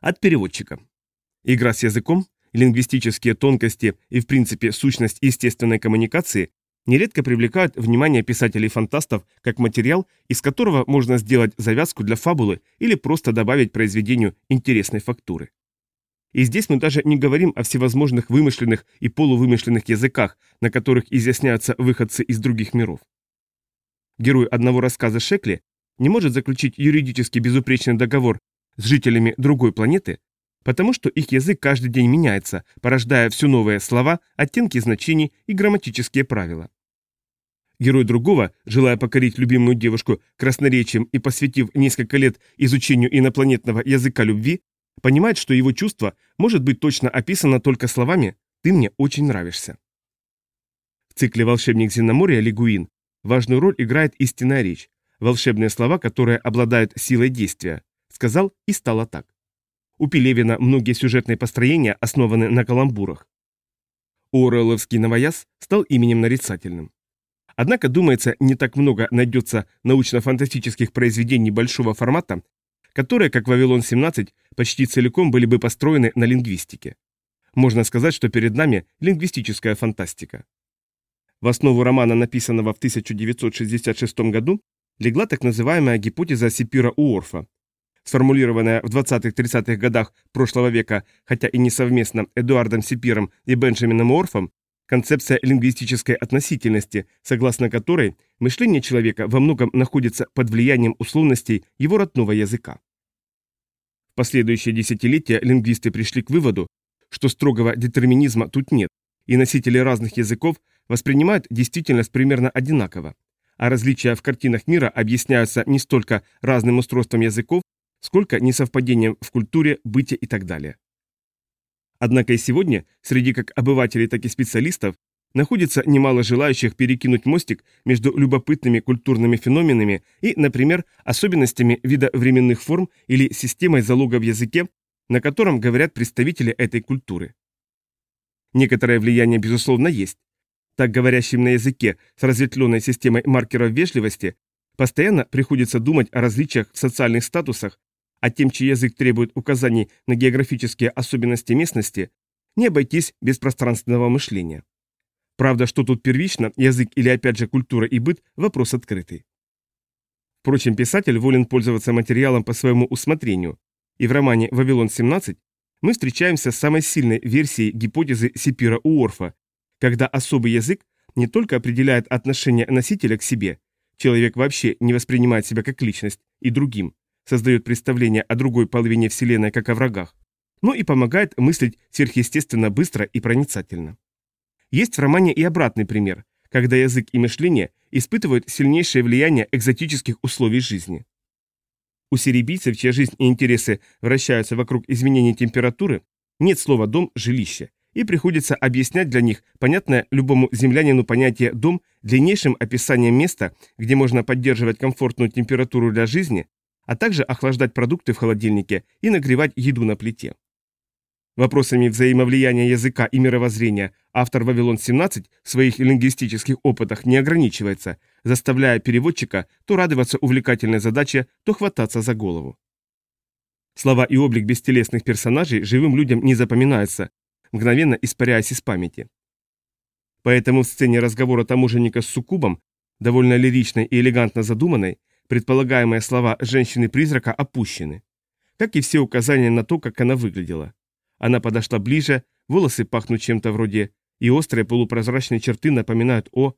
От переводчика. Игра с языком, лингвистические тонкости и, в принципе, сущность естественной коммуникации нередко привлекают внимание писателей-фантастов как материал, из которого можно сделать завязку для фабулы или просто добавить произведению интересной фактуры. И здесь мы даже не говорим о всевозможных вымышленных и полувымышленных языках, на которых изъясняются выходцы из других миров. Герой одного рассказа Шекли не может заключить юридически безупречный договор с жителями другой планеты, потому что их язык каждый день меняется, порождая все новые слова, оттенки значений и грамматические правила. Герой другого, желая покорить любимую девушку красноречием и посвятив несколько лет изучению инопланетного языка любви, понимает, что его чувство может быть точно описано только словами «ты мне очень нравишься». В цикле «Волшебник Зеноморья» Лигуин важную роль играет истинная речь, волшебные слова, которые обладают силой действия. Сказал и стало так. У Пелевина многие сюжетные построения основаны на каламбурах. Уоррелловский новояз стал именем нарицательным. Однако, думается, не так много найдется научно-фантастических произведений большого формата, которые, как «Вавилон-17», почти целиком были бы построены на лингвистике. Можно сказать, что перед нами лингвистическая фантастика. В основу романа, написанного в 1966 году, легла так называемая гипотеза Сипира Уорфа, сформулированная в 20-30-х годах прошлого века, хотя и не совместно Эдуардом Сипиром и Бенджамином Уорфом, Концепция лингвистической относительности, согласно которой мышление человека во многом находится под влиянием условностей его родного языка. В последующие десятилетия лингвисты пришли к выводу, что строгого детерминизма тут нет, и носители разных языков воспринимают действительность примерно одинаково, а различия в картинах мира объясняются не столько разным устройством языков, сколько несовпадением в культуре, быте и так далее. Однако и сегодня, среди как обывателей, так и специалистов, находится немало желающих перекинуть мостик между любопытными культурными феноменами и, например, особенностями вида временных форм или системой залога в языке, на котором говорят представители этой культуры. Некоторое влияние, безусловно, есть. Так говорящим на языке с разветвленной системой маркеров вежливости постоянно приходится думать о различиях в социальных статусах, а тем, чей язык требует указаний на географические особенности местности, не обойтись без пространственного мышления. Правда, что тут первично, язык или опять же культура и быт – вопрос открытый. Впрочем, писатель волен пользоваться материалом по своему усмотрению, и в романе «Вавилон-17» мы встречаемся с самой сильной версией гипотезы Сипира Уорфа, когда особый язык не только определяет отношение носителя к себе, человек вообще не воспринимает себя как личность, и другим, создает представление о другой половине Вселенной как о врагах, но и помогает мыслить сверхъестественно быстро и проницательно. Есть в романе и обратный пример, когда язык и мышление испытывают сильнейшее влияние экзотических условий жизни. У сирийцев, чья жизнь и интересы вращаются вокруг изменения температуры, нет слова «дом» – «жилище», и приходится объяснять для них понятное любому землянину понятие «дом» длиннейшим описанием места, где можно поддерживать комфортную температуру для жизни, а также охлаждать продукты в холодильнике и нагревать еду на плите. Вопросами взаимовлияния языка и мировоззрения автор «Вавилон-17» в своих лингвистических опытах не ограничивается, заставляя переводчика то радоваться увлекательной задаче, то хвататься за голову. Слова и облик бестелесных персонажей живым людям не запоминаются, мгновенно испаряясь из памяти. Поэтому в сцене разговора таможенника с суккубом, довольно лиричной и элегантно задуманной, Предполагаемые слова женщины-призрака опущены. Как и все указания на то, как она выглядела. Она подошла ближе, волосы пахнут чем-то вроде, и острые полупрозрачные черты напоминают о...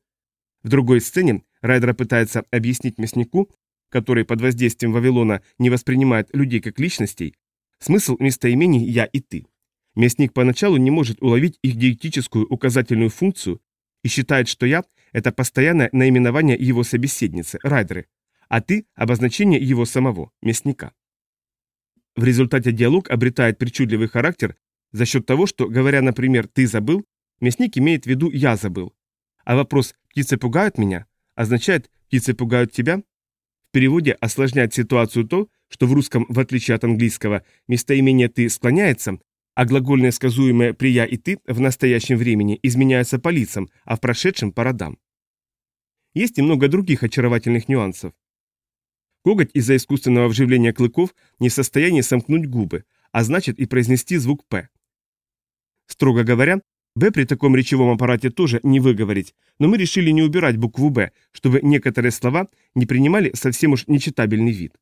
В другой сцене Райдер пытается объяснить мяснику, который под воздействием Вавилона не воспринимает людей как личностей, смысл местоимений «я» и «ты». Мясник поначалу не может уловить их диетическую указательную функцию и считает, что «я» — это постоянное наименование его собеседницы, Райдеры, а ты – обозначение его самого, мясника. В результате диалог обретает причудливый характер за счет того, что, говоря, например, «ты забыл», мясник имеет в виду «я забыл». А вопрос «птицы пугают меня» означает «птицы пугают тебя». В переводе осложняет ситуацию то, что в русском, в отличие от английского, местоимение «ты» склоняется, а глагольное сказуемое при «я» и «ты» в настоящем времени изменяются по лицам, а в прошедшем – по родам. Есть и много других очаровательных нюансов. Коготь из-за искусственного вживления клыков не в состоянии сомкнуть губы, а значит и произнести звук «п». Строго говоря, «б» при таком речевом аппарате тоже не выговорить, но мы решили не убирать букву «б», чтобы некоторые слова не принимали совсем уж нечитабельный вид.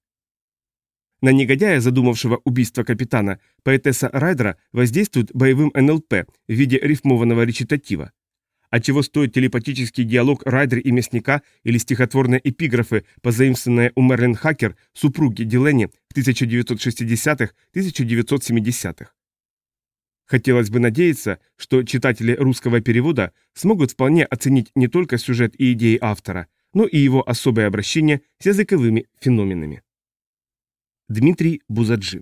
На негодяя, задумавшего убийство капитана, поэтесса Райдера воздействует боевым НЛП в виде рифмованного речитатива. А чего стоит телепатический диалог Райдер и мясника или стихотворные эпиграфы, позаимствованные у Мерлин Хакер, супруги Дилени в 1960-1970-х? Хотелось бы надеяться, что читатели русского перевода смогут вполне оценить не только сюжет и идеи автора, но и его особое обращение с языковыми феноменами. Дмитрий Бузаджи